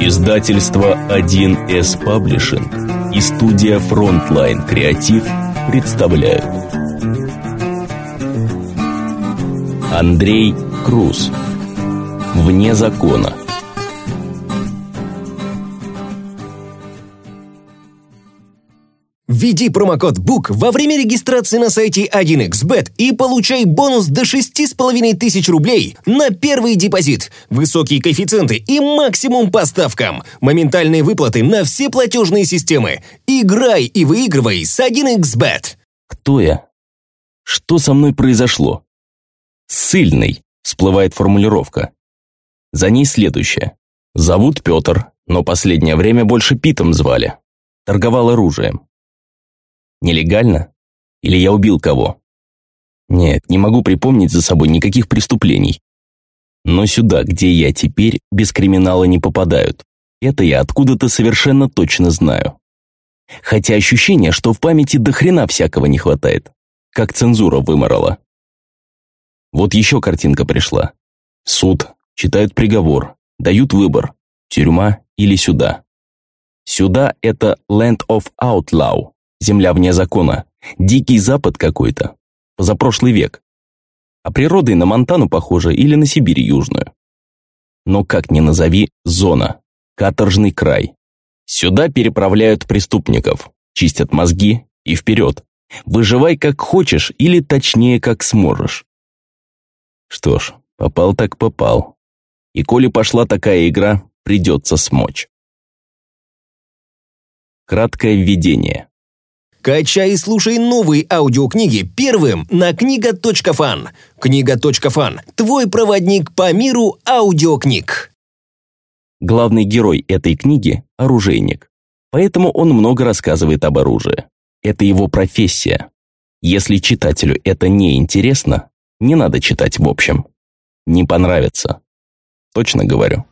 Издательство 1С Паблишинг и студия Frontline Креатив представляют. Андрей Круз. Вне закона Введи промокод БУК во время регистрации на сайте 1xbet и получай бонус до 6,5 тысяч рублей на первый депозит, высокие коэффициенты и максимум по ставкам, моментальные выплаты на все платежные системы. Играй и выигрывай с 1xbet. Кто я? Что со мной произошло? Сыльный, всплывает формулировка. За ней следующее. Зовут Петр, но последнее время больше Питом звали. Торговал оружием. Нелегально? Или я убил кого? Нет, не могу припомнить за собой никаких преступлений. Но сюда, где я теперь, без криминала не попадают. Это я откуда-то совершенно точно знаю. Хотя ощущение, что в памяти до хрена всякого не хватает. Как цензура выморала. Вот еще картинка пришла. Суд, читают приговор, дают выбор. Тюрьма или сюда. Сюда это Land of Outlaw, Земля вне закона. Дикий запад какой-то. Позапрошлый век. А природой на Монтану похоже или на Сибирь южную. Но как ни назови, зона. Каторжный край. Сюда переправляют преступников, чистят мозги и вперед. Выживай как хочешь или точнее как сможешь. Что ж, попал так попал. И коли пошла такая игра, придется смочь. Краткое введение. Качай и слушай новые аудиокниги первым на книга.фан. Книга.фан – твой проводник по миру аудиокниг. Главный герой этой книги – оружейник. Поэтому он много рассказывает об оружии. Это его профессия. Если читателю это не интересно, не надо читать в общем. Не понравится. Точно говорю.